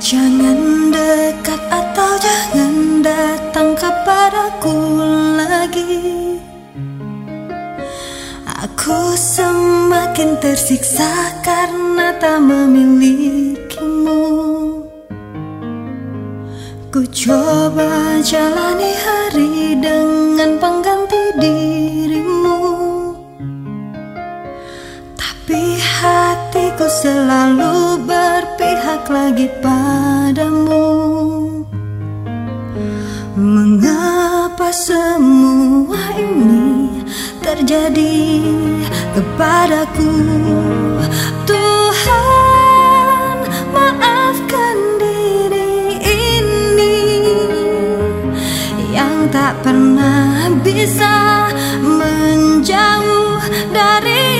Jangan dekat atau jangan datang kepadaku lagi. Aku semakin tersiksa karena tak memilikimu. Ku coba jalani hari dengan pengganti dirimu. Tapi hatiku selalu berpihak lagi padamu. Mengapa semua ini terjadi kepadaku? Tuhan maafkan diri ini Yang tak pernah bisa menjauh dari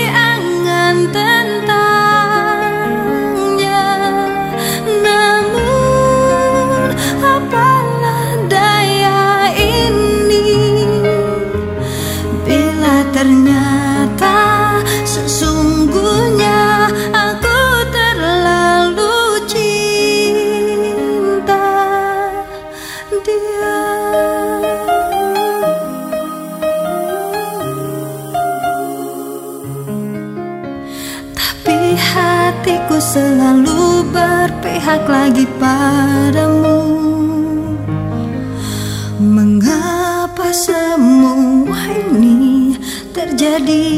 selalu berpihak lagi padamu. Mengapa semua ini terjadi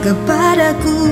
kepadaku